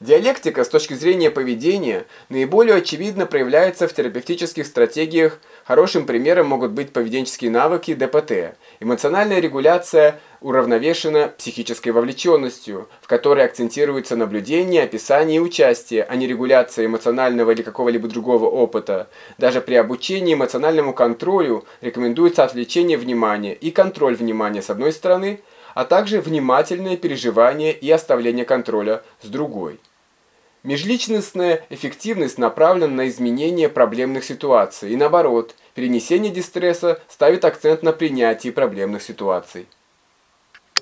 Диалектика с точки зрения поведения наиболее очевидно проявляется в терапевтических стратегиях. Хорошим примером могут быть поведенческие навыки ДПТ. Эмоциональная регуляция уравновешена психической вовлеченностью, в которой акцентируется наблюдение, описание и участие, а не регуляция эмоционального или какого-либо другого опыта. Даже при обучении эмоциональному контролю рекомендуется отвлечение внимания и контроль внимания с одной стороны, а также внимательное переживание и оставление контроля с другой. Межличностная эффективность направлена на изменение проблемных ситуаций, и наоборот, перенесение дистресса ставит акцент на принятии проблемных ситуаций.